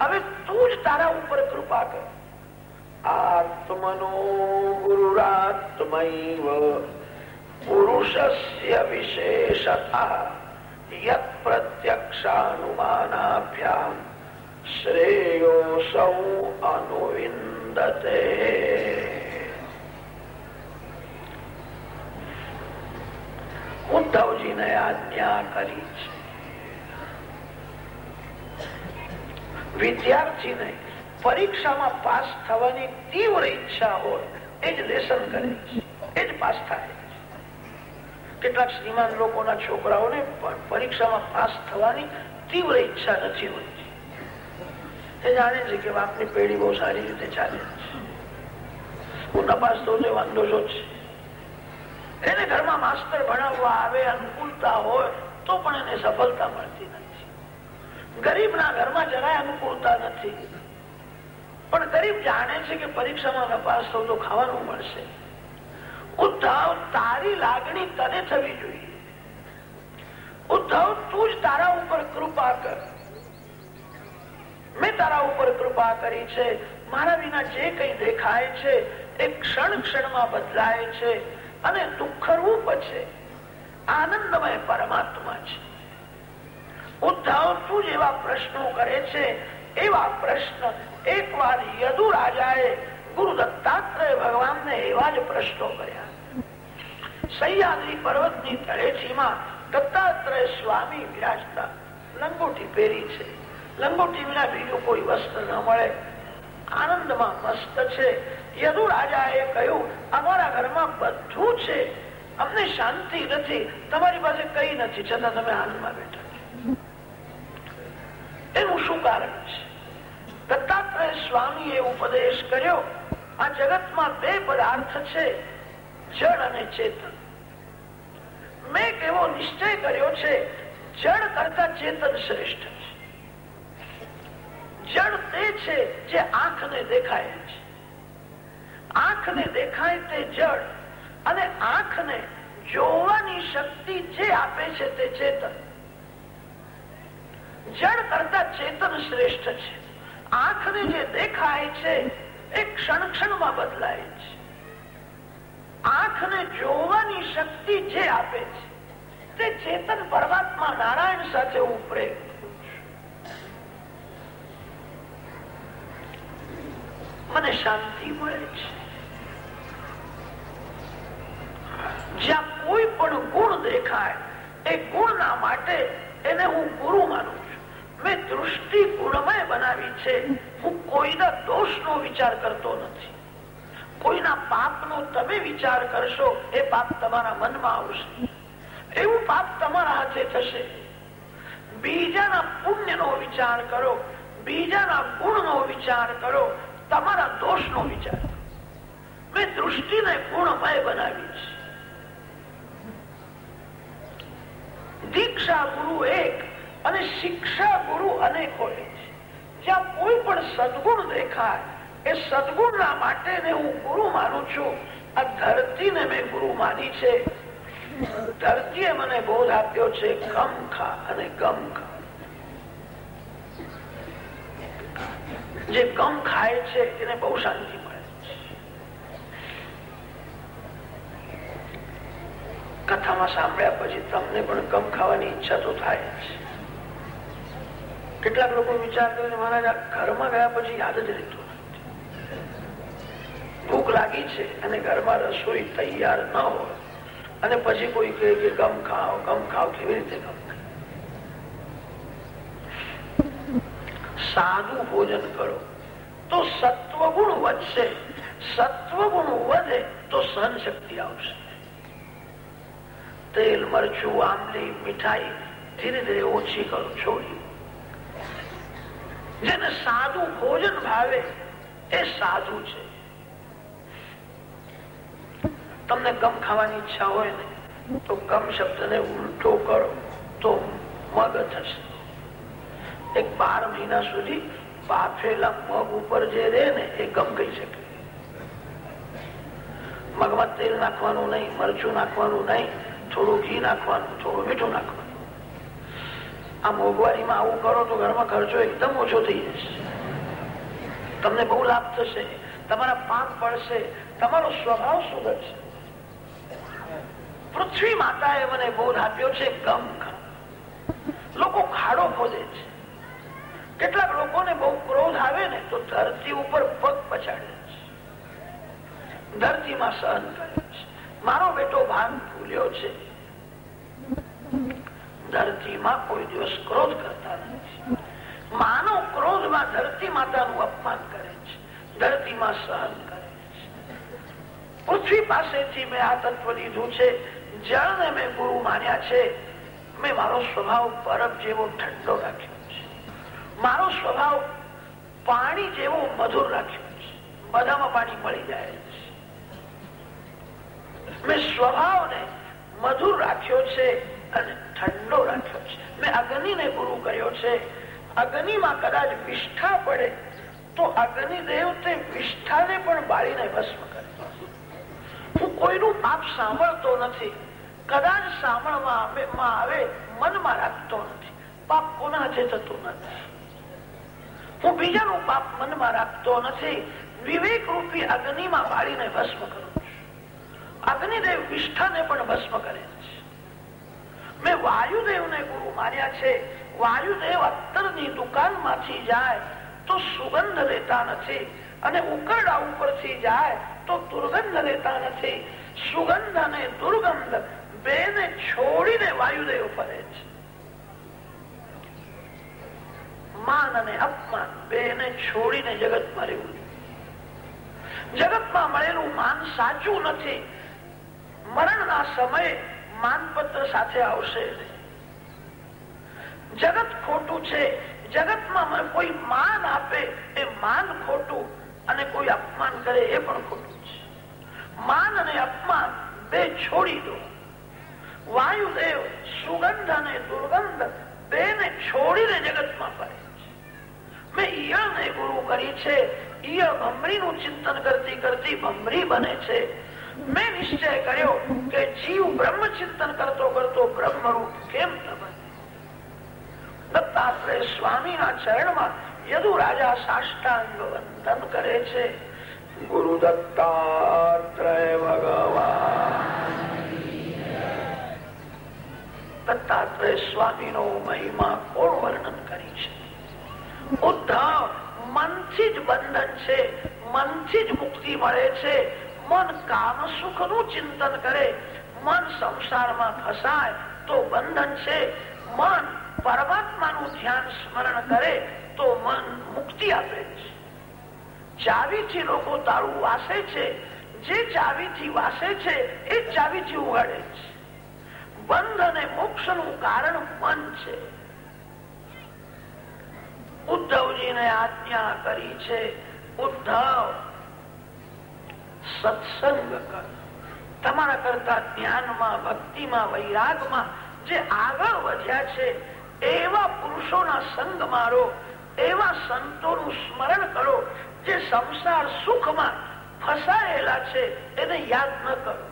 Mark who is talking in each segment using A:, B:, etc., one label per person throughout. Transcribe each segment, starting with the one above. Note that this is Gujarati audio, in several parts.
A: હવે તું જ તારા ઉપર કૃપા કર. આત્મનો ગુરુરાત્મૈવ પુરુષસ્ય વિશેષતા યત પ્રત્યક્ષાનુમાનાભ્યામ. શ્રેયો સૌ અનુવિંદતે. ઉદ્ધવજીને આજ્ઞા કરી છે વિદ્યાર્થીને પરીક્ષામાં પાસ થવાની તીવ્ર ઈચ્છા હોય, એ જ લેસન કરે એ જ પાસ થાય કેટલાક શ્રીમાન લોકોના છોકરાઓને પરીક્ષામાં પાસ થવાની તીવ્ર ઈચ્છા નથી હોતી. એ જાણે છે કે બાપની પેઢી બહુ સારી રીતે ચાલે હું થઉં છે વાંધો જો છે. એને ઘરમાં માસ્ટર ભણાવવા આવે, અનુકૂળતા હોય, તો પણ એને સફળતા મળતી નથી. ગરીબના ઘરમાં જરાય અનુકૂળતા નથી. પણ ગરીબ જાણે છે કે પરીક્ષામાં નપાસ થવું તો ખાવાનું મળશે. ઉદ્ધવ, તારી લાગણી તને થવી જોઈએ. ઉદ્ધવ, તું જ તારા ઉપર કૃપા કર. મેં તારા ઉપર કૃપા કરી છે. મારા વિના જે કઈ દેખાય છે, એ ક્ષણ ક્ષણમાં બદલાય છે અને દુઃખરવું પછી આનંદમય પરમાત્મા છે. ઉદ્ધવ તું જેવા પ્રશ્નો કરે છે? એવા પ્રશ્ન એક વાર યદુ રાજાએ ગુરુ દત્તાત્રેય ભગવાનને એવા જ પ્રશ્નો કર્યા. સહ્યાદ્રી પર્વતની તળેટીમાં દત્તાત્રેય સ્વામી વિરાજતા લંગોટી પહેરી છે. લંગોટી વિના બીજું કોઈ વસ્ત્ર ન મળે. આનંદમાં મસ્ત છે. યદુ રાજાએ કહ્યું, અમારા ઘરમાં બધું છે. અમને શાંતિ નથી. તમારી પાસે કઈ નથી. છતાં તમે આનંદમાં બેઠા. એનું શું કારણ છે? દત્તાત્રેય સ્વામી એ ઉપદેશ કર્યો, આ જગતમાં બે પદાર્થ છે, જળ અને ચેતન. મેં કેવો નિશ્ચય કર્યો છે, જળ કરતા ચેતન શ્રેષ્ઠ છે. જળ તે છે જે આંખને દેખાય છે. આંખને દેખાય તે જળ અને આંખને જોવાની શક્તિ જે આપે છે તે ચેતન. જળ કરતા ચેતન શ્રેષ્ઠ છે. આંખને જે દેખાય છે, એ ક્ષણ ક્ષણમાં બદલાય છે. આંખને જોવાની શક્તિ જે આપે છે, તે ચેતન પરમાત્મા નારાયણ સાથે ઉપરે. મને શાંતિ મળે છે. જ્યાં કોઈ પણ ગુણ દેખાય, એ ગુણના માટે એને હું ગુરુ માનું મેં દૃષ્ટિ ગુણમય બનાવી છે. હું કોઈના દોષનો વિચાર કરતો નથી. કોઈના પાપનો તમે વિચાર કરશો, એ પાપ તમારા મનમાં આવશે. એવું પાપ તમારા હાથે થશે. બીજાના પુણ્યનો વિચાર કરો, બીજાના ગુણનો વિચાર કરો, તમારા દોષનો વિચાર મેં દૃષ્ટિને ગુણમય બનાવી છે. દીક્ષા ગુરુ એક અને શિક્ષા ગુરુ અનેક હોય છે. જ્યાં કોઈ પણ સદગુણ દેખાય, એ સદગુણના માટે હું ગુરુ માનું છું. આ ધરતીને મેં ગુરુ માની છે. ધરતીએ મને બોધ આપ્યો છે ગમ ખા અને ગમ ખા જે ગમ ખાય છે, એને બહુ શાંતિ મળે કથામાં સાંભળ્યા પછી તમને પણ ગમ ખાવાની ઈચ્છા તો થાય છે કેટલાક લોકો વિચાર કરે મહારાજ ઘરમાં ગયા પછી યાદ જ રહેતું ભૂખ લાગી છે અને ઘરમાં રસોઈ તૈયાર ન હોય. અને પછી કોઈ કહે કે ગમ ખાવ ગમ ખાવ કેવી રીતે ગમ સાદું ભોજન કરો તો સત્વગુણ વધશે. સત્વગુણ વધે તો સહન શક્તિ આવશે. તેલ, મરચું, આંબલી, મીઠાઈ ધીરે ધીરે ઓછી કરો, છોડી જેને સાદું ભોજન ભાવે, એ સાધુ છે. તમને ગમ ખાવાની ઈચ્છા હોય ને, તો ગમ શબ્દ ને ઉલટો કરો, તો મગ થશે. એક બાર મહિના સુધી બાફેલા મગ ઉપર જે રે ને, એ ગમ કહી શકે. મગમાં તેલ નાખવાનું નહીં, મરચું નાખવાનું નહીં, થોડું ઘી નાખવાનું, થોડું મીઠું નાખવાનું. આ મોંઘવારીમાં આવું કરો તો ઘરમાં ખર્ચો એકદમ ઓછો થઈ જશે. તમને બહુ લાભ થશે, તમારા પાક પડશે તમારો સ્વભાવ સુધરશે. પૃથ્વી માતાએ મને બોધ આપ્યો છે ગમ લોકો ખાડો ખોદે છે. કેટલાક લોકોને બહુ ક્રોધ આવે ને તો ધરતી ઉપર પગ પછાડે છે. ધરતીમાં સહન કરે છે. મારો બેટો ભાન ભૂલ્યો છે. ધરતીમાં કોઈ દિવસ ક્રોધ કરતા નથી. માનવ ક્રોધમાં ધરતી માતાનું અપમાન કરે છે. ધરતીમાં સહન કરે છે. પૃથ્વી પાસેથી મેં આ તત્વ લીધું છે. જળને મેં ગુરુ માન્યા છે. મેં મારો સ્વભાવ બરફ જેવો ઠંડો રાખ્યો છે. મારો સ્વભાવ પાણી જેવો મધુર રાખ્યો છે. બધામાં પાણી મળી જાય છે. મેં સ્વભાવને મધુર રાખ્યો છે. અને ઠંડો રાખ્યો છે. મેં અગ્નિને ગુરુ કર્યો છે. અગ્નિમાં કદાચ વિષ્ઠા પડે, તો અગ્નિદેવ તે વિષ્ઠાને પણ બાળીને ભસ્મ કરે. હું કોઈનું પાપ સાંભળતો નથી. કદાચ સાંભળવામાં આવે, મનમાં રાખતો નથી. પાપ કોના હાથે થતું નથી. હું બીજાનું પાપ મનમાં રાખતો નથી. વિવેક રૂપી અગ્નિમાં બાળીને ભસ્મ કરું અગ્નિદેવ વિષ્ઠાને પણ ભસ્મ કરે. છે વાયુદેવ ને ગુરુ માર્યા છે. વાયુદેવ અત્તરની દુકાનમાંથી જાય તો સુગંધ લેતા નથી અને ઉકરડા ઉપરથી જાય તો દુર્ગંધ લેતા નથી. સુગંધ અને દુર્ગંધ બેને છોડીને વાયુદેવ ફરે છે. માન અને અપમાન બે ને છોડીને જગતમાં રહેવું જગતમાં મળેલું માન સાચું નથી. મરણના સમયે માનપત્ર સાથે આવશે. જગત ખોટું છે. જગતમાં કોઈ માન આપે એ માન ખોટું અને કોઈ અપમાન કરે એ પણ ખોટું છે. માન અને અપમાન બે છોડી દો. વાયુદેવ સુગંધ અને દુર્ગંધ બેને છોડીને જગતમાં ફરે છે. મેં ઈયળને ગુરુ કરી છે. ઈયળ ભમરીનું ચિંતન કરતી કરતી ભમરી બને છે. મેં નિશ્ચય કર્યો કે જીવ બ્રહ્મ ચિંતન કરતો કરતો બ્રહ્મરૂપ કેમ ન બને? દત્તાત્રેય સ્વામીના ચરણમાં યદુ રાજા સાષ્ટાંગ વંદન કરે છે. ગુરુ દત્તાત્રય ભગવાન. દત્તાત્રેય સ્વામીનો મહિમા કોણ વર્ણન કરી છે? ઉદ્ધવ મનથી જ બંધન છે, મનથી જ મુક્તિ મળે છે. મન કામ સુખનું ચિંતન કરે, મન સંસારમાં ફસાય, તો બંધન છે. મન પરમાત્માનું ધ્યાન સ્મરણ કરે, તો મન મુક્તિ આપે છે. ચાવીથી લોકો તારું વાસે છે. જે ચાવીથી વાસે છે, એ ચાવીથી ઉગાડે છે. બંધ અને મોક્ષનું કારણ મન છે. ઉદ્ધવજીને આજ્ઞા કરી છે, ઉદ્ધવ સત્સંગ કર. તમારા કરતા જ્ઞાનમાં, ભક્તિમાં, વૈરાગમાં જે આગળ વધ્યા છે, એવા પુરુષોના સંગ મારો, એવા સંતોનું સ્મરણ કરો, જે સંસાર સુખમાં ફસાયેલા છે, એને યાદ ન કરો.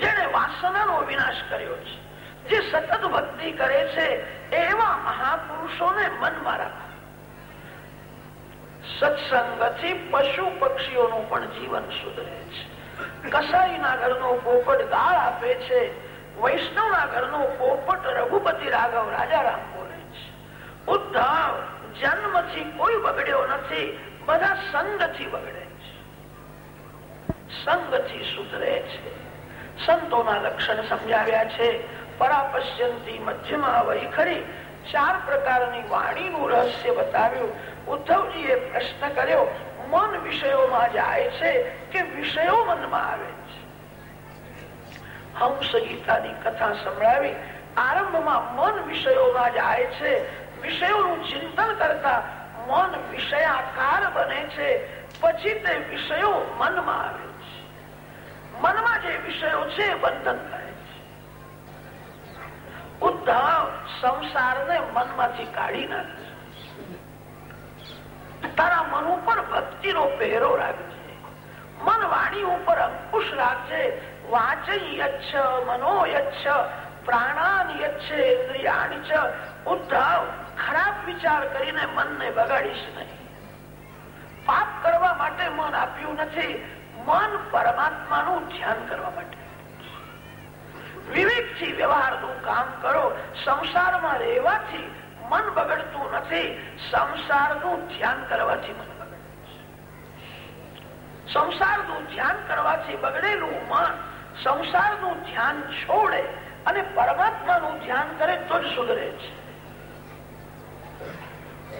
A: જેને વાસનાનો વિનાશ કર્યો છે, જે સતત ભક્તિ કરે છે, એવા મહાપુરુષોને મનમાં રાખો. સત્સંગથી પશુ પક્ષીઓનું પણ જીવન સુધરે છે. કસાઈના ઘરનો પોપટ ગાળ આપે છે. વૈષ્ણવના ઘરનો પોપટ રઘુપતિ રાઘવ રાજારામ બોલે છે. ઉદ્ધવ જન્મથી કોઈ બગડ્યો નથી, બધા સંગથી બગડે છે. સંગથી સુધરે છે. સંતોના લક્ષણ સમજાવ્યા છે. પરાપશ્યંતી મધ્યમાં વૈખરી ચાર પ્રકારની વાણીનું રહસ્ય બતાવ્યું. ઉદ્ધવજીએ પ્રશ્ન કર્યો, મન વિષયોમાં જાય છે કે વિષયો મનમાં આવે છે? હંસ ગીતાની કથા સંભળાવી આરંભમાં મન વિષયોમાં જાય છે. વિષયોનું ચિંતન કરતા મન વિષયાકાર બને છે. પછી તે વિષયો મનમાં આવે છે. મનમાં જે વિષયો છે બંધન કરે છે. ઉદ્ધવ સંસારને મનમાંથી કાઢી નાખે તારા મન ઉપર ભક્તિનો પહેરો રાખજે. મન વાણી ઉપર અંકુશ રાખજે. વાચયચ્છ મનોયચ્છ પ્રાણાની યચ્છે, ઇન્દ્રિયાણી ઉદ્ધવ, ખરાબ વિચાર કરીને મનને બગાડીશ નહીં. પાપ કરવા માટે મન આપ્યું નથી. મન પરમાત્માનું ધ્યાન કરવા માટે. વિવેકથી વ્યવહારનું કામ કરો. સંસારમાં રહેવાથી મન બગડતું નથી, સંસારનું ધ્યાન કરવાથી મન બગડે સંસારનું ધ્યાન કરવાથી બગડેલું મન સંસારનું ધ્યાન છોડે અને પરમાત્માનું ધ્યાન કરે તો જ સુધરે છે.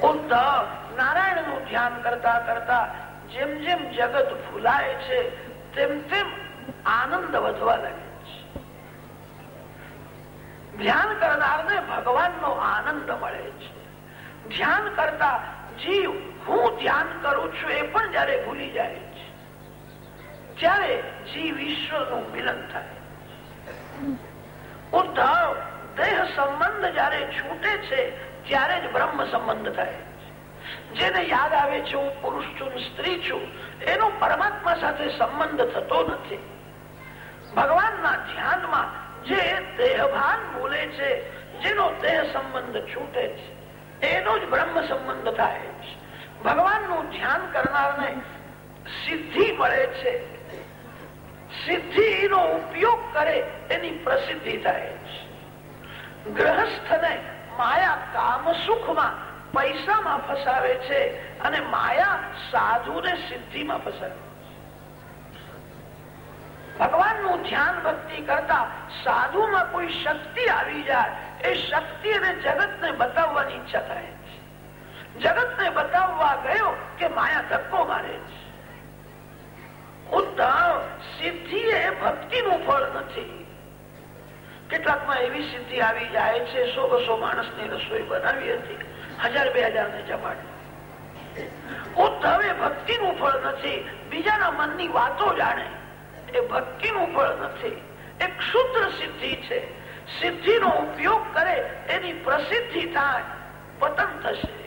A: ઉદ્ધવ નારાયણનું ધ્યાન કરતા કરતા જેમ જેમ જગત ભૂલાય છે, તેમ તેમ આનંદ વધવા લાગે ધ્યાન કરનારને ભગવાનનો આનંદ મળે છે. ધ્યાન કરતા જીવ હું ધ્યાન કરું છું એ પણ જયારે ભૂલી જાય છે. ત્યારે જીવ ઈશ્વરનું મિલન થાય. ઉદ્ધવ દેહ સંબંધ જયારે છૂટે છે, ત્યારે જ બ્રહ્મ સંબંધ થાય જેને યાદ આવે છે, હું પુરુષ છું સ્ત્રી છું એનો પરમાત્મા સાથે સંબંધ થતો નથી. ભગવાનના ધ્યાનમાં જે દેહભાન બોલે છે, જેનો દેહ સંબંધ છૂટે છે, એનો જ બ્રહ્મ સંબંધ થાય છે. ભગવાનનું ધ્યાન કરનારને સિદ્ધિ મળે છે. સિદ્ધિનો ઉપયોગ કરે એની પ્રસિદ્ધિ થાય છે. ગ્રહસ્થને માયા કામ સુખમાં પૈસામાં ફસાવે છે અને માયા સાધુને સિદ્ધિમાં ફસાવે ભગવાનનું ધ્યાન ભક્તિ કરતા સાધુમાં કોઈ શક્તિ આવી જાય, એ શક્તિ અને જગતને બતાવવાની ઈચ્છા થાય છે. જગતને બતાવવા ગયો કે માયા ધક્કો મારે ઉદ્ધવ સિદ્ધિ એ ભક્તિનું ફળ નથી. કેટલાકમાં એવી સિદ્ધિ આવી જાય છે સો બસો માણસની રસોઈ બનાવી હતી, હજાર બે હજાર ને જમાડી. ઉદ્ધવ એ ભક્તિનું ફળ નથી, બીજાના મનની વાતો જાણે. એ ભક્તિનું ફળ નથી. એક ક્ષુદ્ર સિદ્ધિ છે. સિદ્ધિનો ઉપયોગ કરે એની પ્રસિદ્ધિ થાય, પતન થશે.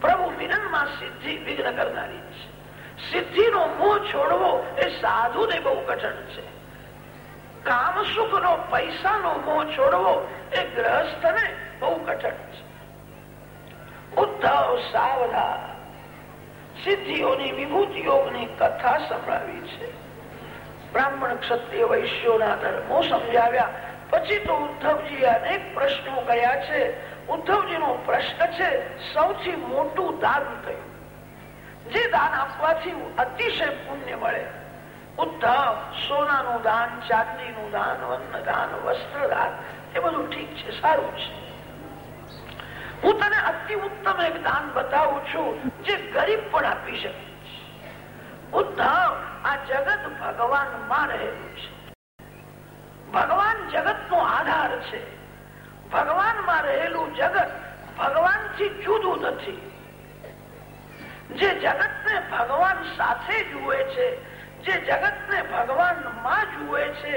A: પ્રભુ મિલનમાં સિદ્ધિ વિઘ્ન કરનારી છે. સિદ્ધિનો મોહ છોડવો એ સાધુને બહુ કઠણ છે. કામ સુખ નો પૈસાનો મોહ છોડવો એ ગ્રહસ્થને બહુ કઠણ છે. ઉદ્ધવ સાવધા સિદ્ધિઓની વિભૂતિઓની કથા સંભળાવી છે. બ્રાહ્મણ ક્ષત્રિય વૈશ્યોના ધર્મો સમજાવ્યા. પછી તો ઉદ્ધવજી અનેક પ્રશ્નો કર્યા છે. ઉદ્ધવજીનો પ્રશ્ન છે, સૌથી મોટું દાન થયું જે દાન આપવાથી અતિશય પુણ્ય મળે. ઉદ્ધવ, સોનાનું દાન, ચાંદીનું દાન અન્ન દાન વસ્ત્ર દાન એ બધું ઠીક છે, સારું છે. હું તને અતિ ઉત્તમ એક દાન બતાવું છું, જે ગરીબ પણ આપી શકે. ઉદ્ધવ આ જગત ભગવાનમાં રહેલું છે. ભગવાન જગત નો આધાર છે. ભગવાનમાં રહેલું જગત ભગવાનથી જુદું નથી. જે જગત ને ભગવાન સાથે જુએ છે, જે જગત ને ભગવાનમાં જુએ છે,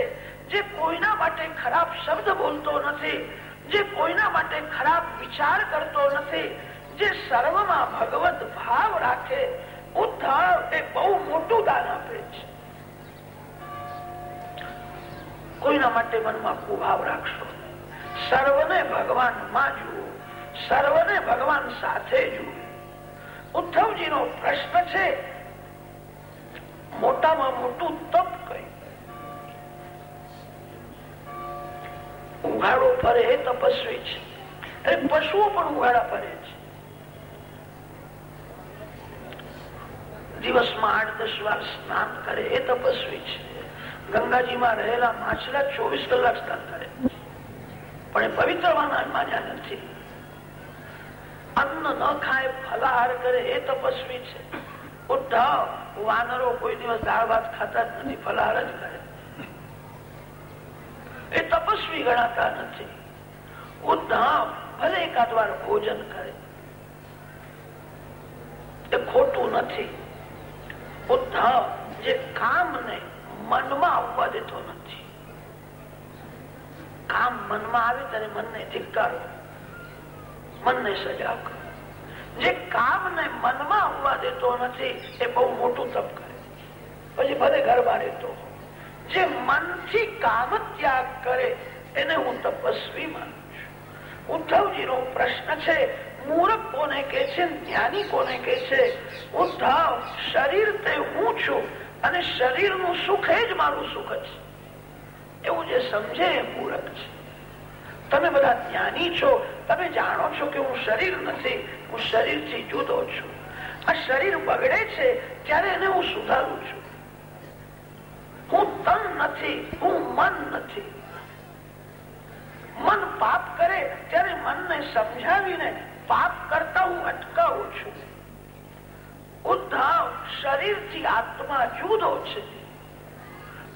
A: જે કોઈના માટે ખરાબ શબ્દ બોલતો નથી, જે કોઈના માટે ખરાબ વિચાર કરતો નથી, જે સર્વમાં ભગવત ભાવ રાખે ઉદ્ધાર એ બહુ મોટું દાન આપે છે. કોઈના માટે મનમાં કુભાવ રાખશો? સર્વને ભગવાનમાં જુઓ સર્વને ભગવાન સાથે જુઓ ઉદ્ધવજી નો પ્રશ્ન છે, મોટામાં મોટું તપ કયું ઉઘાડો ફરે તપસ્વી છે. પશુઓ પણ ઉઘાડા ફરે છે દિવસમાં આઠ દસ વાર સ્નાન કરે, એ તપસ્વી છે. ગંગાજીમાં રહેલા માછલા ચોવીસ કલાક સ્નાન કરે. પણ એ પવિત્ર માન્યા નથી. અન્ન ન ખાય, ફલાહાર કરે, એ તપસ્વી છે. ઉદ્ધવ, વાનરો કોઈ દિવસ દાળ ભાત ખાતા જ નથી, ફલાહાર જ કરે. એ તપસ્વી ગણાતા નથી. ઉદ્ધવ ભલે એકાદ વાર ભોજન કરે. એ ખોટું નથી. ઉદ્ધવ જે કામને મનમાં આવવા દેતો નથી. કામ મનમાં આવે ત્યારે મનને ધિક્કારો, મનને સજા કરો. જે કામને મનમાં આવવા દેતો નથી, એ બહુ મોટું તપ કરે. પછી ભલે ઘરમાં રહેતો જે મનથી કામ ત્યાગ કરે, એને હું તપસ્વી માનું છું. ઉદ્ધવજી નો પ્રશ્ન છે મૂર્ખ કોને કે છે જ્ઞાની કોને કે છે ઉદ્ધવ શરીર તે હું છું અને શરીરનું સુખ એ જ મારું સુખ છે. એવું જે સમજે એ મૂર્ખ છે. તમે બધા જ્ઞાની છો, તમે જાણો છો કે હું શરીર નથી, હું શરીરથી જુદો છું. આ શરીર બગડે છે, ત્યારે એને હું સુધારું છું. હું તન નથી, હું મન નથી. મન પાપ કરે, ત્યારે મનને સમજાવીને પાપ કરતા હું અટકાવું છું. ઉદ્ધવ શરીરથી આત્મા જુદો છે.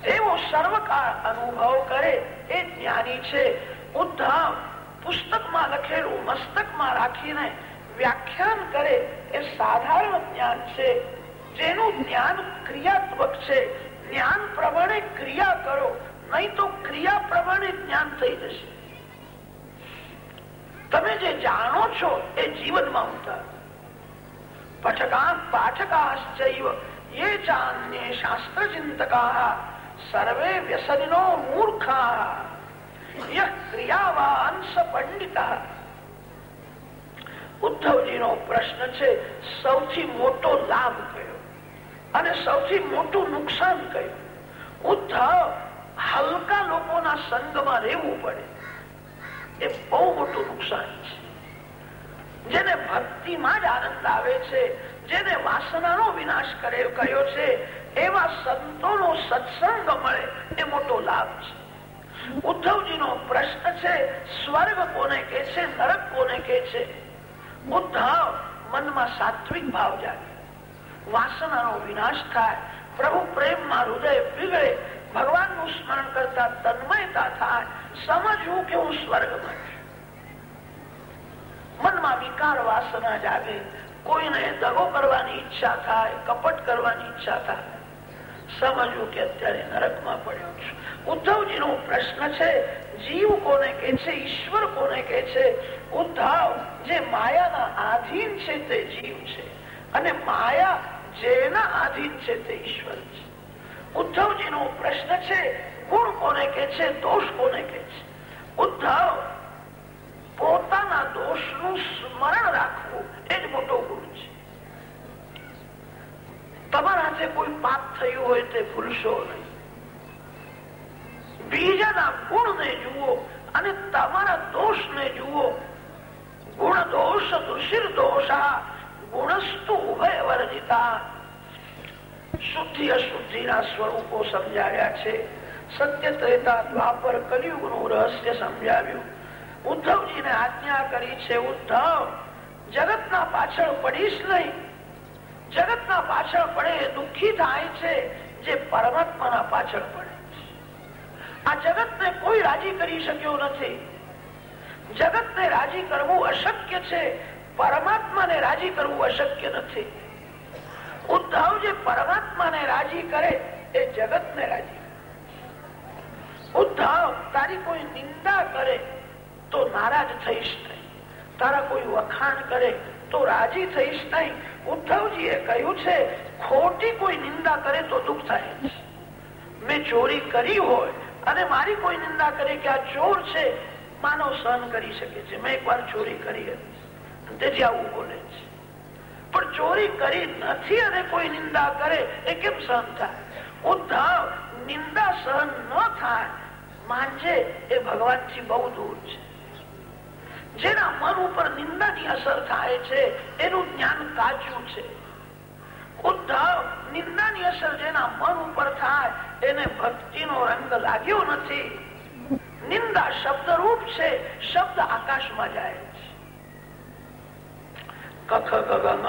A: એવો સર્વકાળ અનુભવ કરે એ જ્ઞાની છે. ઉદ્ધવ પુસ્તકમાં લખેલું, મસ્તકમાં રાખીને વ્યાખ્યાન કરે એ સાધારણ જ્ઞાન છે. જેનું જ્ઞાન ક્રિયાત્મક છે. જ્ઞાન પ્રમાણે ક્રિયા કરો, નહીં તો ક્રિયા પ્રમાણે જ્ઞાન થઈ જશે. તમે જે જાણો છો એ જીવનમાં ઉતાર. પઠકા પાઠકાશ્ચૈવ મૂર્ખા. યહ ક્રિયાવાન પંડિતા. ઉદ્ધવજી નો પ્રશ્ન છે, સૌથી મોટો લાભ કયો? અને સૌથી મોટું નુકસાન કયું? ઉદ્ધવ, હલકા લોકોના સંગમાં રહેવું પડે. એ બહુ મોટું નુકસાન છે. જેને ભક્તિમાં જ આનંદ આવે છે, જેને વાસનાનો વિનાશ કરે કયો છે, એવા સંતોનો સત્સંગ મળે એ મોટો લાભ છે. ઉદ્ધવજી નો પ્રશ્ન છે, સ્વર્ગ કોને કે છે, નરક કોને કે છે? ઉદ્ધવ મનમાં સાત્વિક ભાવ જાગે. વાસનાનો વિનાશ થાય, પ્રભુ પ્રેમમાં હૃદય પીગળે, ભગવાનનું સ્મરણ કરતા તન્મયતા થાય સમજવું કે હું સ્વર્ગમાં મનમાં વિકાર વાસના જાગે. કોઈને દગો કરવાની ઈચ્છા થાય, કપટ કરવાની ઈચ્છા થાય. સમજવું કે અત્યારે નરકમાં પડ્યો છું. ઉદ્ધવજી નો પ્રશ્ન છે, જીવ કોને કે છે, ઈશ્વર કોને કે છે? ઉદ્ધવ જે માયાના આધીન છે તે જીવ છે અને માયા જેના આધીન છે તે ઈશ્વર છે. ઉદ્ધવજી નો પ્રશ્ન છે ગુણ કોને કે છે દોષ કોને કે છે. ઉદ્ધવ પોતાના દોષનું સ્મરણ રાખવું એ જ મોટો ગુણ છે. તમારા જે કોઈ પાપ થયું હોય તે ભૂલશો નહીં. બીજાના ગુણ ને જુઓ અને તમારા દોષ ને જુઓ. ગુણ દોષ દુષિર દોષા ગુણસ્તુ ઉભય વર્જિતા. શુદ્ધિ અશુદ્ધિના સ્વરૂપો સમજાવ્યા છે. સત્ય ત્રેતા દ્વાપર કલયુગનું રહસ્ય સમજાવ્યું. ઉદ્ધવજીને આજ્ઞા કરી છે, ઉદ્ધવ, જગતના પાછળ પડીશ નહીં. જગતના પાછળ પડે દુઃખી થાય છે જે પરમાત્માના પાછળ પડે. આ જગતને કોઈ રાજી કરી શક્યો નથી. જગતને રાજી કરવું અશક્ય છે, પરમાત્માને રાજી કરવું અશક્ય નથી. ઉદ્ધવ જે પરમાત્માને રાજી કરે, એ જગતને રાજી ઉદ્ધવ તારી કોઈ નિંદા કરે, તો નારાજ થઈશ નહીં. તારા કોઈ વખાણ કરે, તો રાજી થઈશ નહીં. ઉદ્ધવજીએ કહ્યું છે, ખોટી કોઈ નિંદા કરે તો દુઃખ થાય મેં ચોરી કરી હોય અને મારી કોઈ નિંદા કરે કે આ ચોર છે, માનવ સહન કરી શકે છે. મેં એક વાર ચોરી કરી હતી. તેથી આવું બોલે છે. પણ ચોરી કરી નથી અને કોઈ નિંદા કરે, એ કેમ સહન થાય? ઉદ્ધવ નિંદા સહન ન થાય માનજે, એ ભગવાનથી બહુ દૂર છે. જેના મન ઉપર નિંદાની અસર થાય છે, એનું જ્ઞાન કાચું છે. ઉદ્ધવ, નિંદાની અસર જેના મન ઉપર થાય, એને ભક્તિનો રંગ લાગ્યો નથી. નિંદા શબ્દ રૂપ છે, શબ્દ આકાશમાં જાય છે. કખ ગગન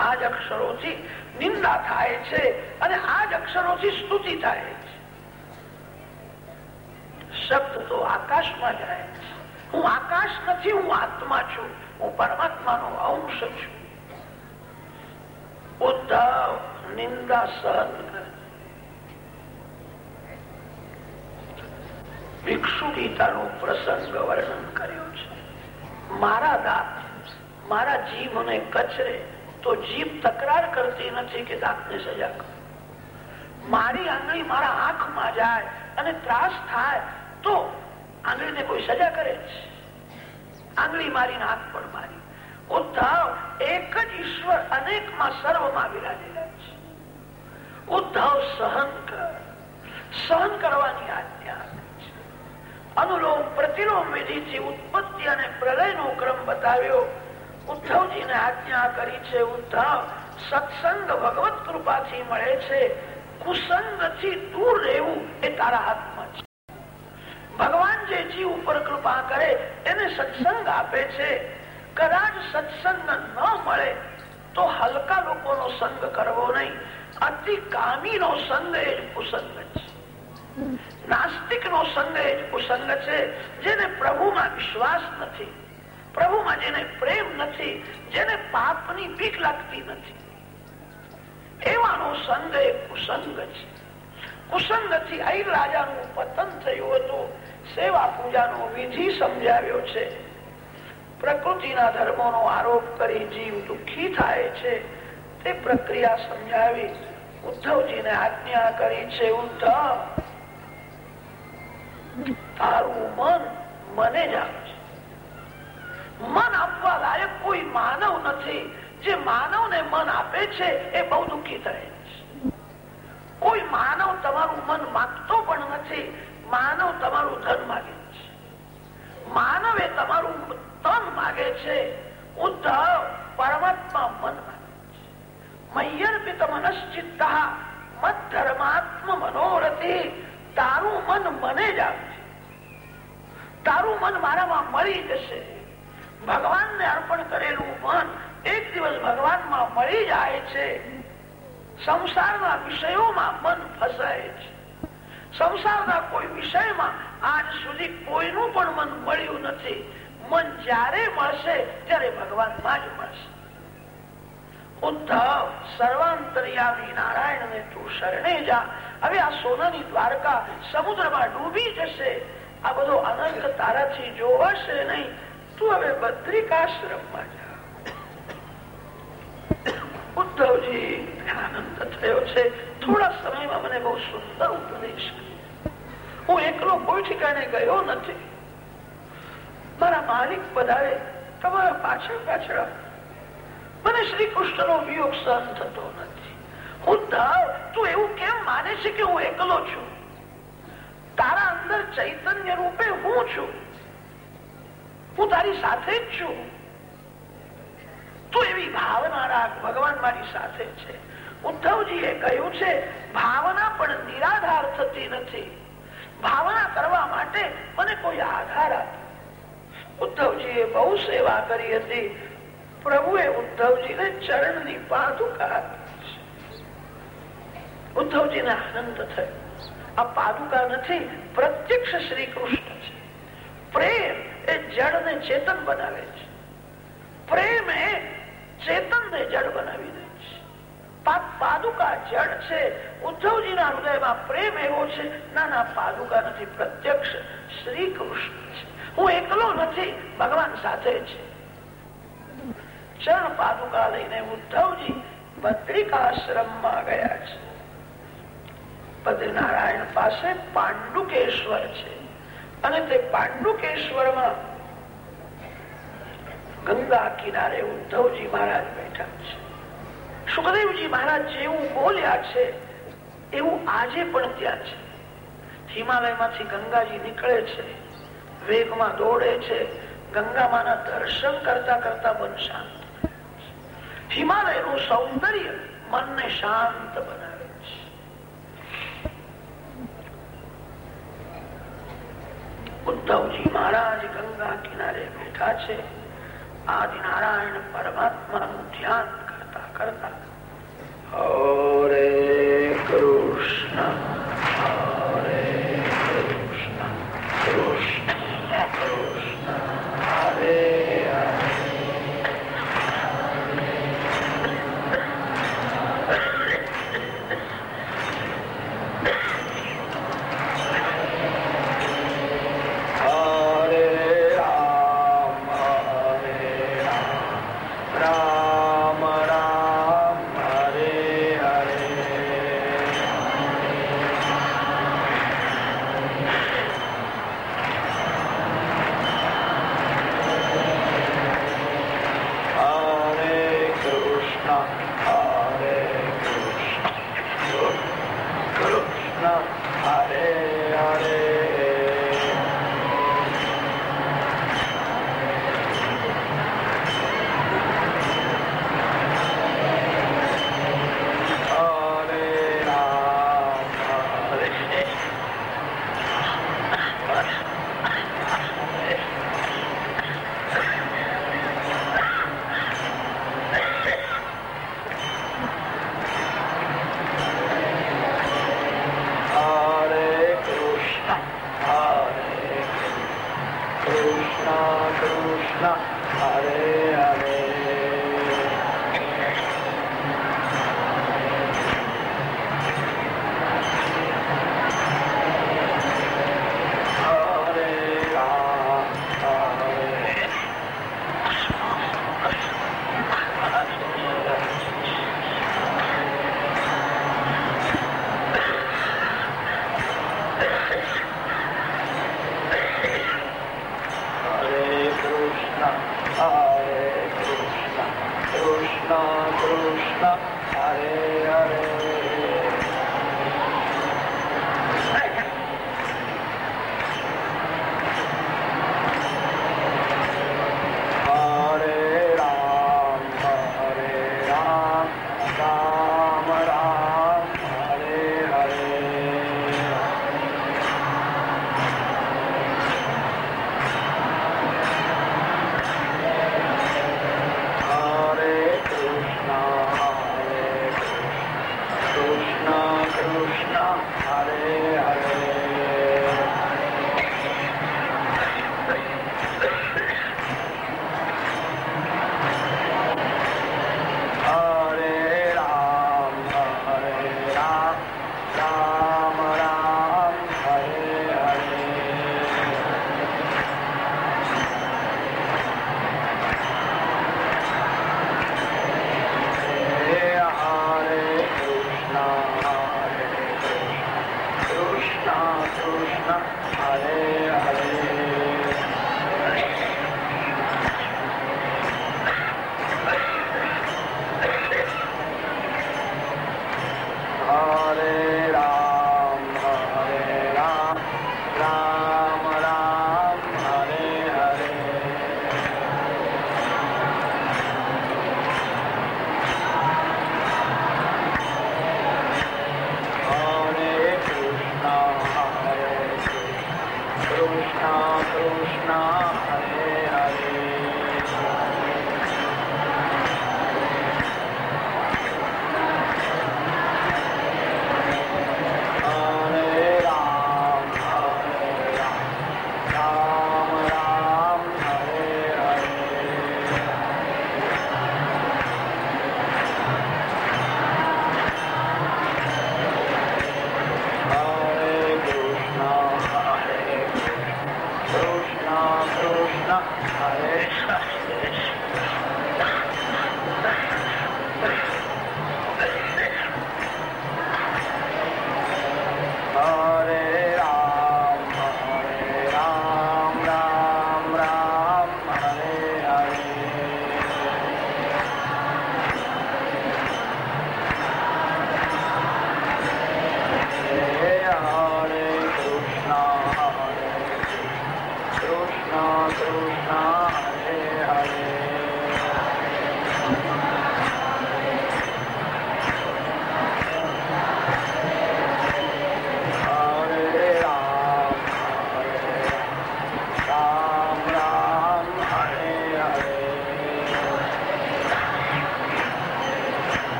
A: આ જ અક્ષરોથી નિંદા થાય છે, અને આ જ અક્ષરોથી સ્તુતિ થાય છે. શબ્દ તો આકાશમાં જાય હું આકાશ નથી, હું આત્મા છું. હું પરમાત્માનો અંશ છું. ઉદ્ધવ નિંદા સહન ભિક્ષુ ગીતાનો પ્રસંગ વર્ણન કર્યો છે. મારા દાંત, મારા જીભને કચરે, તો જીભ તકરાર કરતી નથી કે દાંતને સજા કરો. મારી આંગળી મારા આંખમાં જાય અને ત્રાસ થાય તો આંગળીને કોઈ સજા કરે આંગળી મારીને હાથ પણ મારી. ઉદ્ધવ એક જ ઈશ્વર અનેકમાં સર્વમાં વિરાજેલા છે. ઉદ્ધવ સહન કર. સહન કરવાની આજ્ઞા અનુલોમ પ્રતિલોમ વિધિથી ઉત્પત્તિ અને પ્રલય નો ક્રમ બતાવ્યો. ઉદ્ધવજીને આજ્ઞા કરી છે, ઉદ્ધવ, સત્સંગ ભગવત કૃપાથી મળે છે. કુસંગથી દૂર રહેવું એ તારા હાથમાં છે. ભગવાન જે જીવ ઉપર કૃપા કરે, એને સત્સંગ આપે છે. કદાચ સત્સંગ ન મળે, તો હલકા લોકોનો સંગ કરવો નહીં. અતિ કામી નો સંગ એ કુસંગ છે. નાસ્તિક નો સંગ એ કુસંગ છે, જેને પ્રભુમાં વિશ્વાસ નથી, પ્રભુમાં જેને પ્રેમ નથી, જેને પાપની ભીખ લાગતી નથી. એવાનો સંગ એ કુસંગ છે. કુસંગથી આઈ રાજાનું પતન થયું હતું. સેવા પૂજાનો વિધિ સમજાવ્યો છે. પ્રકૃતિના ધર્મોનો આરોપ કરી જીવ દુઃખી થાય છે. તે પ્રક્રિયા સમજાવી ઉદ્ધવજીને આજ્ઞા કરી છે, ઉદ્ધવ, તારું મન મને જ આપે મન આપવા લાયક કોઈ માનવ નથી. જે માનવને મન આપે છે એ બહુ દુઃખી થાય છે. કોઈ માનવ તમારું મન માગતો પણ નથી. માનવ તમારું ધન માગે છે. માનવ એ તમારું તન માગે છે. ઉદ્ધવ પરમાત્મા મન માગે છે. મય્યર્પિત મનશ્ચિત્ત મત ધર્માત્મ મનોરથી. તારું મન મને જ આવશે તારું મન મારામાં મળી જશે. ભગવાનને અર્પણ કરેલું મન એક દિવસ ભગવાનમાં મળી જાય છે. સંસારના વિષયોમાં મન ફસાય છે. સંસારના કોઈ વિષયમાં આજ સુધી કોઈનું પણ મન મળ્યું નથી. મન જ્યારે મળશે ત્યારે ભગવાનમાં જ મળશે. ઉદ્ધવ સર્વાંતરિયામી નારાયણ ને તું શરણે જા. હવે આ સોનાની દ્વારકા સમુદ્રમાં ડૂબી જશે. આ બધો અનંત તારાથી જોવાશે નહીં. તું હવે બદ્રિકાશ્રમમાં જા. ઉદ્ધવજી આનંદ થયો છે થોડા સમયમાં મને બહુ સુંદર ઉપદેશ હું એકલો કોઈ ઠેકાણે ગયો નથી મારા માલિક પધારે તમારા પાછળ પાછળ મને શ્રી કૃષ્ણ નો વિયોગ સહન થતો નથી ઉદ્ધવ તું એવું કેમ માને છે કે હું એકલો છું તારા અંદર ચૈતન્ય રૂપે હું છું હું તારી સાથે જ છું તું એવી ભાવના રાખ ભગવાન મારી સાથે છે ઉદ્ધવજી એ કહ્યું છે, ભાવના પણ નિરાધાર થતી નથી. ભાવના કરવા માટે મને કોઈ આધાર આપ્યો ઉદ્ધવજી એ બહુ સેવા કરી હતી. પ્રભુએ ઉદ્ધવજીને ચરણની પાદુકા ઉદ્ધવજીને આનંદ થયો. આ પાદુકા નથી, પ્રત્યક્ષ શ્રી કૃષ્ણ છે. પ્રેમ એ જળ ચેતન બનાવે છે. પ્રેમ એ ચેતન ને જળ બનાવી દે પાદુકા જળ છે. ઉદ્ધવજીના હૃદયમાં પ્રેમ એવો છે. ના ના પાદુકા નથી, પ્રત્યક્ષ શ્રી કૃષ્ણ છે. હું એકલો નથી, ભગવાન સાથે છે. ચરણ પાદુકા લઈને ઉદ્ધવજી બદ્રિકાશ્રમમાં ગયા છે. બદ્રીનારાયણ પાસે પાંડુકેશ્વર છે. અને તે પાંડુકેશ્વરમાં ગંગા કિનારે ઉદ્ધવજી મહારાજ બેઠા છે. સુખદેવજી મહારાજ જેવું બોલ્યા છે, એવું આજે પણ ત્યાં છે. હિમાલયમાંથી ગંગાજી નીકળે છે, વેગમાં દોડે છે, ગંગામાના દર્શન કરતા કરતા મન શાંત હિમાલયનું સૌંદર્ય મનને શાંત બનાવે છે. ઉદ્ધવજી મહારાજ ગંગા કિનારે બેઠા છે. આદિનારાયણ પરમાત્માનું ધ્યાન કરતા. હરે કૃષ્ણ.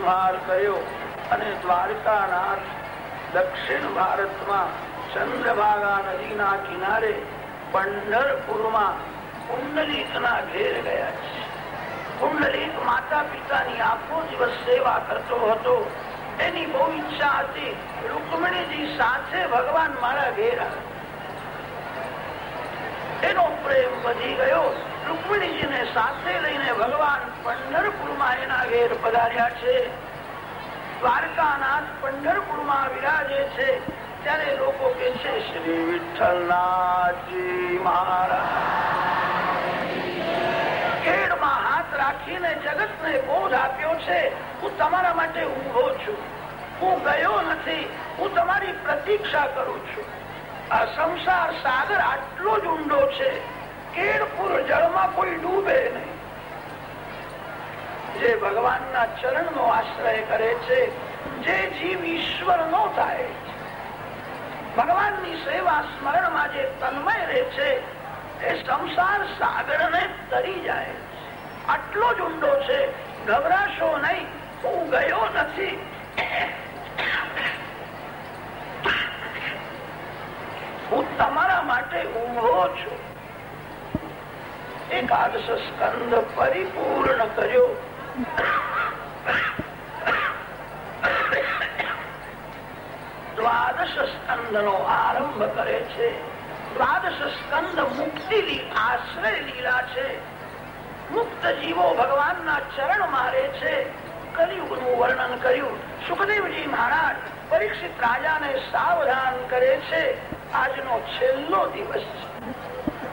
A: ઉપસંહાર કર્યો અને દ્વારકાનાથ દક્ષિણ ભારતમાં ચંદ્રભાગા નદીના કિનારે પંઢરપુરમાં કુંડલીકના ઘેર ગયા છે. કુંડલીક માતા પિતાની આખો દિવસ સેવા કરતો હતો. એની બહુ ઈચ્છા હતી રૂકમણીજી સાથે ભગવાન મારા ઘેર એનો પ્રેમ વધી ગયો. રૂકમણીજીને સાથે લઈને ભગવાન પંઢરપુરમાં એના ઘેર પધાર્યા છે. દ્વારકાનાથ પંઢરપુરમાં વિરાજે છે. ત્યારે લોકો કે છે, શ્રી વિઠ્ઠલનાથજી મહારાજ. ખેડમાં હાથ રાખીને જગતને બોધ આપ્યો છે. હું તમારા માટે ઊંઘો છું. હું ગયો નથી. હું તમારી પ્રતીક્ષા કરું છું. આ સંસાર સાગર આટલો જ ઊંડો છે. કેળપુર જળમાં કોઈ ડૂબે નહીં. જે ભગવાનના ચરણનો આશ્રય કરે છે, જે જીવ ઈશ્વર નો થાય ભગવાનની સેવા સ્મરણમાં જે તન્મય રહે છે, એ સંસાર સાગર ને તરી જાય આટલો જ ઊંડો છે, ગભરાશો નહીં, હું ગયો નથી. હું તમારા માટે ઊભો છું. એકાદશ સ્કંદ પરિપૂર્ણ કર્યો. દ્વાદશ સ્કંદ નો આરંભ કરે છે. દ્વાદશ સ્કંદ મુક્તિ આશ્રય લીલા છે. મુક્ત જીવો ભગવાનના ચરણ મારે છે. કલિયુગનું વર્ણન કર્યું. સુખદેવજી મહારાજ પરીક્ષિત રાજાને સાવધાન કરે છે. આજનો છેલ્લો દિવસ છે.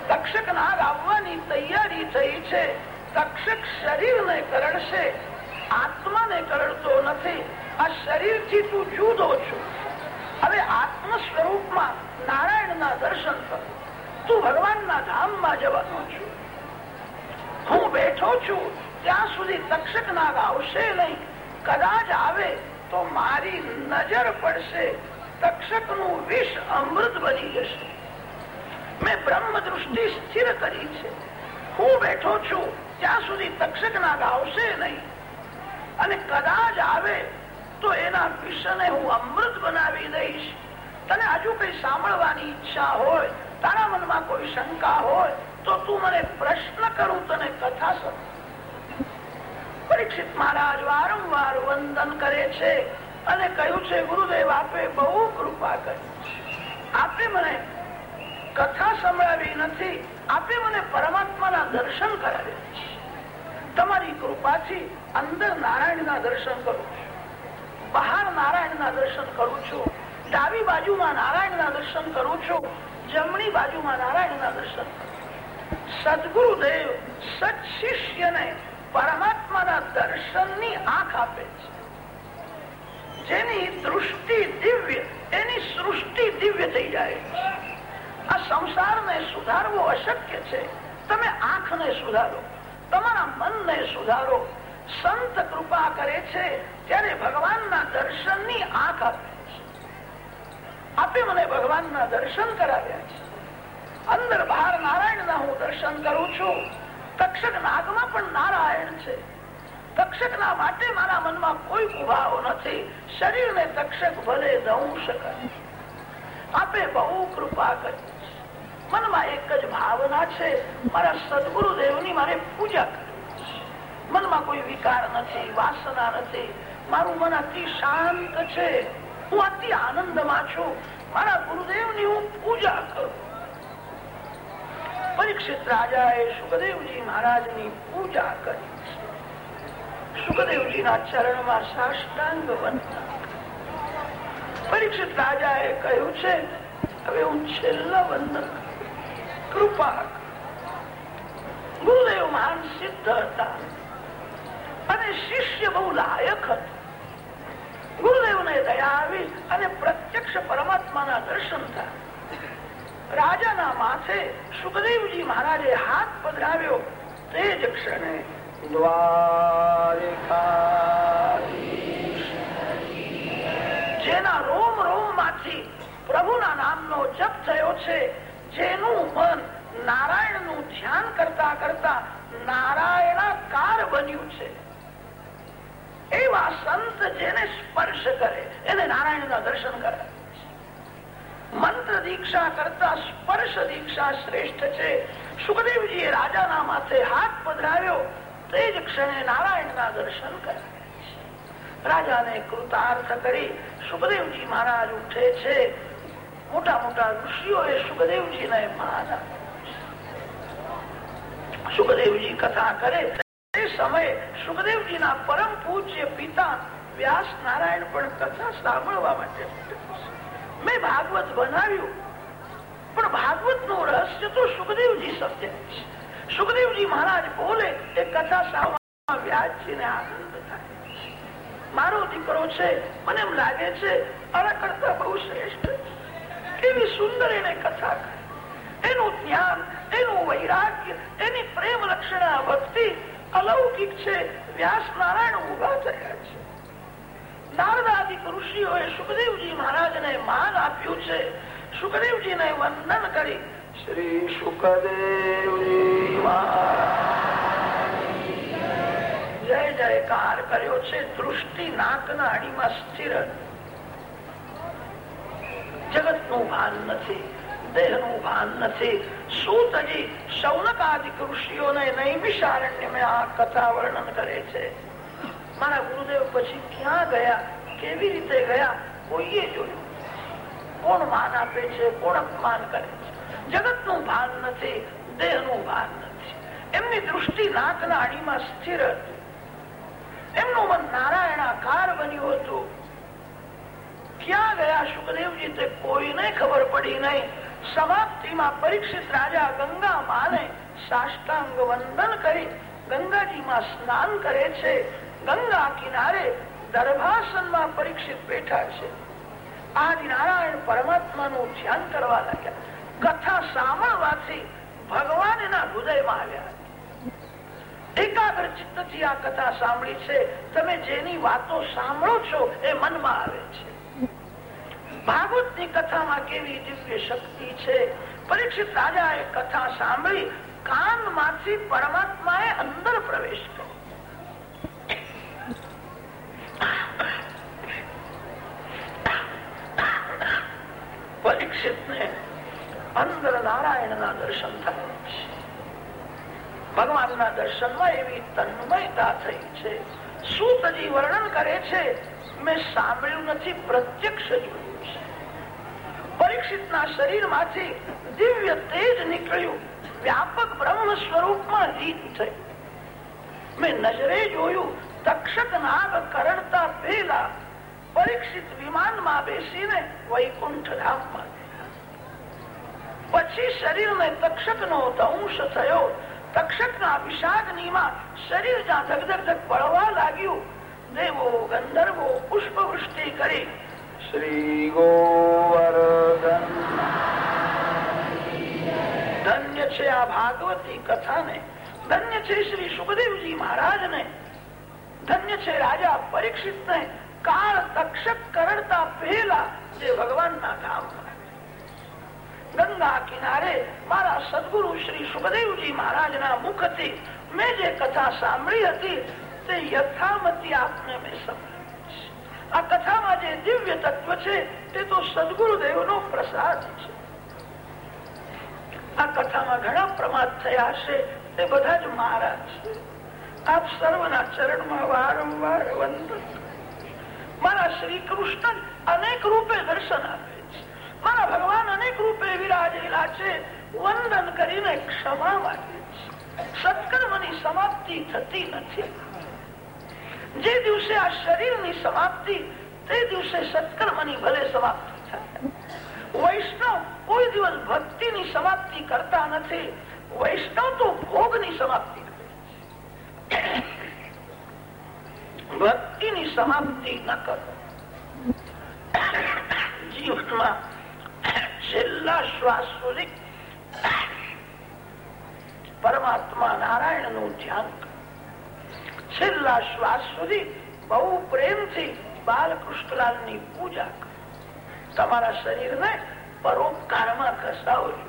A: તક્ષક નાગ આવવાની તૈયારી થઈ છે. તક્ષક શરીરને કરડશે. આત્માને કરડતો નથી. આ શરીરથી તું જુદો છું. હવે આત્મ સ્વરૂપમાં નારાયણના દર્શન કર. તું ભગવાનના ધામમાં જવાનો છું. હું બેઠો છું. ત્યાં સુધી તક્ષક નાગ આવશે નહીં. કદાચ આવે તો મારી નજર પડશે. તક્ષકનું વિષ અમૃત બની જશે. મેં બ્રહ્મ દૃષ્ટિ સ્થિર કરી છે. હું બેઠો છું, ત્યાં સુધી તક્ષક નાગ આવશે નહીં. અને કદાચ આવે, તો એના વિષને હું અમૃત બનાવી દઈશ. તને હજુ કઈ સાંભળવાની ઈચ્છા હોય, તારા મનમાં કોઈ શંકા હોય, તો તું મને પ્રશ્ન કરું, તને કથા પરીક્ષિત મહારાજ વારંવાર વંદન કરે છે અને કહ્યું છે, ગુરુદેવ, આપે બહુ કૃપા કરી આપે મને કથા સંભળાવી નથી. આપે મને પરમાત્માના દર્શન કરાવ્યા તમારી કૃપાથી અંદર નારાયણના દર્શન કરું છું. બહાર નારાયણના દર્શન કરું છું. ડાબી બાજુમાં નારાયણના દર્શન કરું છું. જમણી બાજુમાં નારાયણના દર્શન સદગુરુદેવ, સત શિષ્યને પરમાત્માના દર્શનની આંખ આપે છે. જેની દૃષ્ટિ દિવ્ય, એની સૃષ્ટિ દિવ્ય થઈ જાય છે. આ સંસારને સુધારવો અશક્ય છે. તમે આંખને સુધારો, તમારા મનને સુધારો. સંત કૃપા કરે છે ત્યારે ભગવાનના દર્શનની આંખ આપે છે. આપે મને ભગવાનના દર્શન કરાવ્યા છે. અંદર બહાર નારાયણના હું દર્શન કરું છું. તક્ષક નાગમાં પણ નારાયણ છે. તક્ષકના માટે મારા મનમાં કોઈ કુભાવ નથી. શરીરને તક્ષક ભલે દઉં શકાય. આપે બહુ કૃપા કરી. મનમાં એક જ ભાવના છે, મારા સદગુરુદેવની મારે પૂજા કરવી મનમાં કોઈ વિકાર નથી, વાસના નથી. મારું મન અતિ શાંત છે. હું અતિ આનંદમાં છું. મારા ગુરુદેવની હું પૂજા કરું. પરીક્ષિત રાજાએ સુખદેવજી મહારાજની પૂજા કરી સુખદેવજીના ચરણમાં સાષ્ટાંગ વંદન. પરીક્ષિત રાજાએ કહ્યું છે, હવે હું છેલ્લા વંદન કૃપા ગુરુદેવ મહાન સિદ્ધ હતા. અને શિષ્ય બહુ લાયક હતો. ગુરુદેવને દયા આવી અને પ્રત્યક્ષ પરમાત્માના દર્શન થયા. રાજાના માથે સુખદેવજી મહારાજે હાથ પધરાવ્યો. તે જ ક્ષણે જેના રોમ રોમમાંથી પ્રભુના નામનો જપ થયો છે જેનું મન નારાયણનું ધ્યાન કરતા કરતા નારાયણાકાર બન્યું છે. એવા સંત જેને સ્પર્શ કરે, એને નારાયણ ના દર્શન કરે મંત્ર દીક્ષા કરતા સ્પર્શ દીક્ષા શ્રેષ્ઠ છે. સુખદેવજીએ રાજાના માથે હાથ પધરાવ્યો, તે જ ક્ષણે નારાયણ ના દર્શન કર્યા રાજાને કૃતાર્થ કરી સુખદેવજી મહારાજ ઉઠે છે. મોટા મોટા ઋષિઓ એ સુખદેવજી ને માના સુખદેવજી કથા કરે તે સમયે સુખદેવજીના પરમ પૂજ્ય પિતા વ્યાસ નારાયણ પણ કથા સાંભળવા માટે મેં ભાગવત બનાવ્યું પણ ભાગવતનું રહસ્ય તો સુખદેવજી સમજે સુખદેવજી મહારાજ બોલે એ કથા સાંભળવા વ્યાસજીને આનંદ થાય મારો દીકરો છે, મને એમ લાગે છે આના કરતા બહુ શ્રેષ્ઠ કેવી સુંદર એને કથા એનું જ્ઞાન એનું વૈરાગ્ય, એની પ્રેમ લક્ષણા ભક્તિ અલૌકિક છે. વ્યાસ નારાયણ ઊભા થયા છે. માન આપ્યું છે. સુખદેવજીને વંદન કરી શ્રી સુખદેવજી જય જયકાર કર્યો છે. દૃષ્ટિ નાકના અડીમાં સ્થિર જગતનું ભાન નથી દેહનું ભાન નથી સૂતજી સૌનકાદિક ઋષિઓને નૈમિષારણ્ય આ કથા વર્ણન કરે છે મારા ગુરુદેવ પછી ક્યાં ગયા કેવી રીતે ગયા કોઈએ જોયું કોણ માન આપે છે કોણ અપમાન કરે છે જગતનું ભાન નથી દેહનું ભાન નથી એમની દૃષ્ટિ નાકના અડીમાં સ્થિર હતી। એમનું મન નારાયણાકાર બન્યું હતું। ક્યાં ગયા સુખદેવજી તે કોઈને ખબર પડી નહીં. સમાપ્તિમાં પરીક્ષિત રાજા ગંગા માને સાષ્ટાંગ વંદન કરી ગંગાજીમાં સ્નાન કરે છે. ગંગા કિનારે દરભાસનમાં પરીક્ષિત બેઠા છે. આજ નારાયણ પરમાત્માનું ધ્યાન કરવા લાગ્યા. કથા સાંભળવાથી ભગવાન એના હૃદયમાં આવ્યા. એકાગ્ર ચિત્તથી આ કથા સાંભળી છે. તમે જેની વાતો સાંભળો છો એ મનમાં આવે છે. ભાગવતની કથામાં કેવી દિવ્ય શક્તિ છે? પરીક્ષિત રાજાએ કથા સાંભળી કાનમાંથી પરમાત્માએ અંદર પ્રવેશ કર્યો. પરીક્ષિત ને અંદર નારાયણ ના દર્શન થાય છે ભગવાનના દર્શનમાં એવી તન્મયતા થઈ છે. સુતજી વર્ણન કરે છે, મેં સાંભળ્યું નથી, પ્રત્યક્ષ જોયું છે શરીરમાંથી દિવ્ય તેજ નીકળ્યું. વ્યાપક બ્રહ્મ સ્વરૂપમાં લીન થયું મેં નજરે જોયું, તક્ષક નાગ કરડતા પેલા પરીક્ષિત વિમાનમાં બેસીને વૈકુંઠ ધામમાં પછી શરીરને તક્ષક નો ધંશ થયો. તક્ષકના અભિષાગ્નિમાં શરીર જ્યાં ધગધગ ધગ બળવા લાગ્યું, દેવો ગંધર્વો પુષ્પ વૃષ્ટિ કરી શ્રી ગોવર્ધન ધન્ય છે આ ભાગવતી કથાને ધન્ય છે શ્રી સુખદેવજી મહારાજને ધન્ય છે રાજા પરીક્ષિત ને કાળ તક્ષક કરડતા પહેલા જે ભગવાનના ધામમાં ગંગા કિનારે મારા સદગુરુ શ્રી સુખદેવજી મહારાજના મુખથી મેં જે કથા સાંભળી હતી તે યથામતી આપને મેં સંભળાવી આ કથામાં જે દિવ્ય તત્વ છે, તે તો સદગુરુદેવ નો પ્રસાદ છે. આ કથામાં ઘણા પ્રમાદ થયા છે તે બધા જ મારા છે. આપ સર્વના ચરણમાં વારંવાર વંદન મારા શ્રી કૃષ્ણ અનેક રૂપે દર્શન આપે છે. મારા ભગવાન અનેક રૂપે વિરાજેલા છે. વંદન કરીને ક્ષમા માગે છે. સત્કર્મની સમાપ્તિ થતી નથી. જે દિવસે આ શરીરની સમાપ્તિ, તે દિવસે સત્કર્મની ભલે સમાપ્તિ વૈષ્ણવ કોઈ દિવસ ભક્તિની સમાપ્તિ કરતા નથી. વૈષ્ણવ તો ભોગની સમાપ્તિ કરે ભક્તિની સમાપ્તિ ન કરો. જીવનમાં છેલ્લા શ્વાસ સુધી પરમાત્મા નારાયણનું ધ્યાન કરો. છેલ્લા શ્વાસ સુધી બહુ પ્રેમથી બાલકૃષ્ણલાલની પૂજા તમારા શરીરને પરોપકારમાં ઘસાવજો.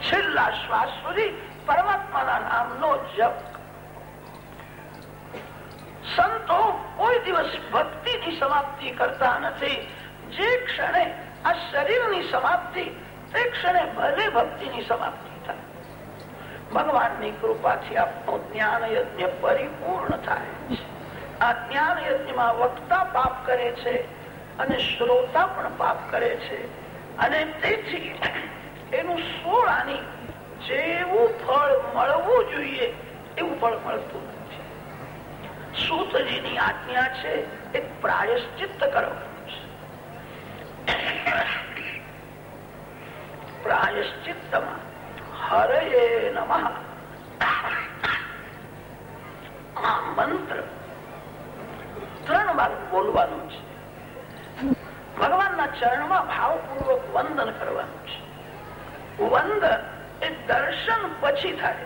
A: છેલ્લા શ્વાસ સુધી પરમાત્માના નામનો જપ સંતો કોઈ દિવસ ભક્તિની સમાપ્તિ કરતા નથી. જે ક્ષણે આ શરીરની સમાપ્તિ, તે ક્ષણે ભલે ભક્તિની સમાપ્તિ ભગવાનની કૃપાથી આપનો જ્ઞાન યજ્ઞ પરિપૂર્ણ થાય. આ જ્ઞાન યજ્ઞમાં વક્તા પાપ કરે છે અને શ્રોતા પણ પાપ કરે છે. અને તેથી એનું સોળાની જેવું ફળ મળવું જોઈએ એવું ફળ મળતું નથી. સૂતજીની આજ્ઞા છે, એક પ્રાયશ્ચિત કરવાનું છે પ્રાયશ્ચિત્તમાં હરયે નમ આ મંત્ર ત્રણ વાર બોલવાનું છે. ભગવાનના ચરણમાં ભાવપૂર્વક વંદન કરવાનું છે. વંદન એ દર્શન પછી થાય.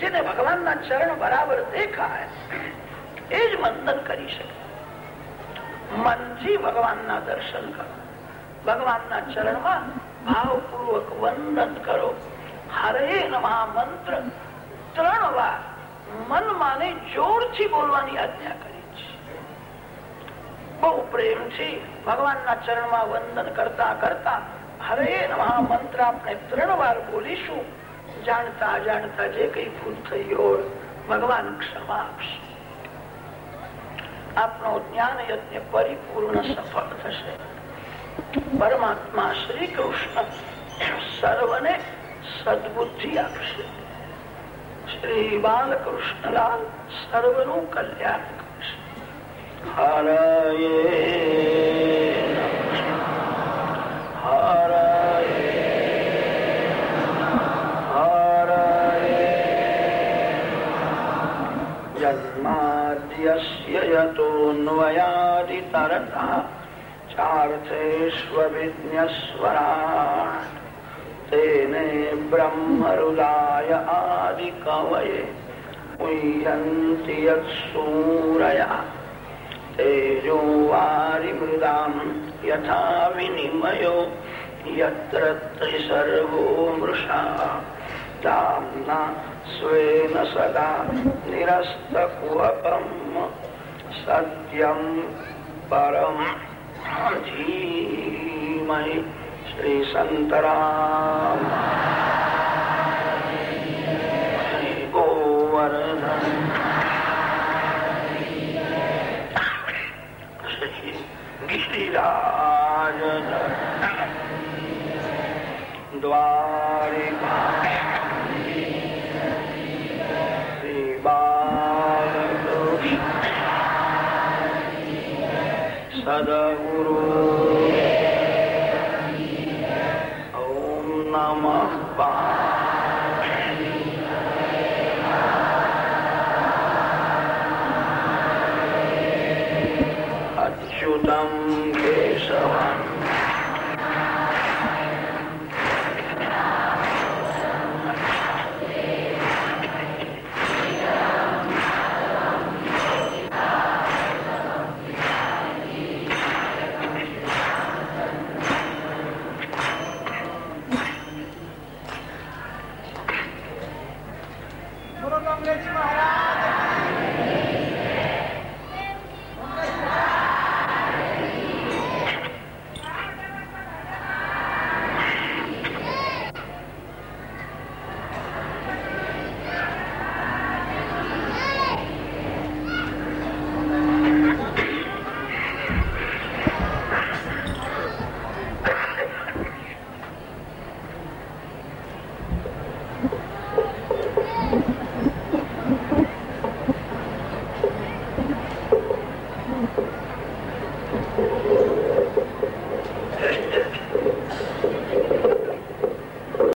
A: જેને ભગવાનના ચરણ બરાબર દેખાય, એ જ વંદન કરી શકે. મનથી ભગવાનના દર્શન કરો. ભગવાનના ચરણમાં ભાવપૂર્વક વંદન કરો. હરે નમા મંત્ર. ત્રણ વાર મન માને જોરથી બોલવાની આજ્ઞા કરી છે. બહુ પ્રેમથી ભગવાનના ચરણમાં વંદન કરતા કરતા હરે નમા મંત્ર આપણે ત્રણ વાર બોલીશું. જાણતા જાણતા જે કઈ ભૂલ થઈ હોય, ભગવાન ક્ષમા આપશે. આપનો જ્ઞાન યજ્ઞ પરિપૂર્ણ સફળ થશે. પરમાત્મા શ્રી કૃષ્ણ સર્વને સદબુદ્ધિ આપશે. શ્રી બાલકૃષ્ણલાલ સર્વનું કલ્યાણ કરશે. હરયે સાર્થેષ્વવિજ્ઞસ્વરાટ તેને બ્રહ્મરુદાય આદિ કવયે પૂયંતી યત્સૂરયા તેજો વારિમૃદામ યથા વિનિમયો યત્ર ત્રિસર્ગો મૃષા દામ્ના સ્વેન સદા નિરસ્તકુઅપમ સત્યમ પરમ ધીમહિ શ્રી સંતરામ ગોવર્ધન શ્રી ગિરિરાજ દ્વારિકા सदगुरु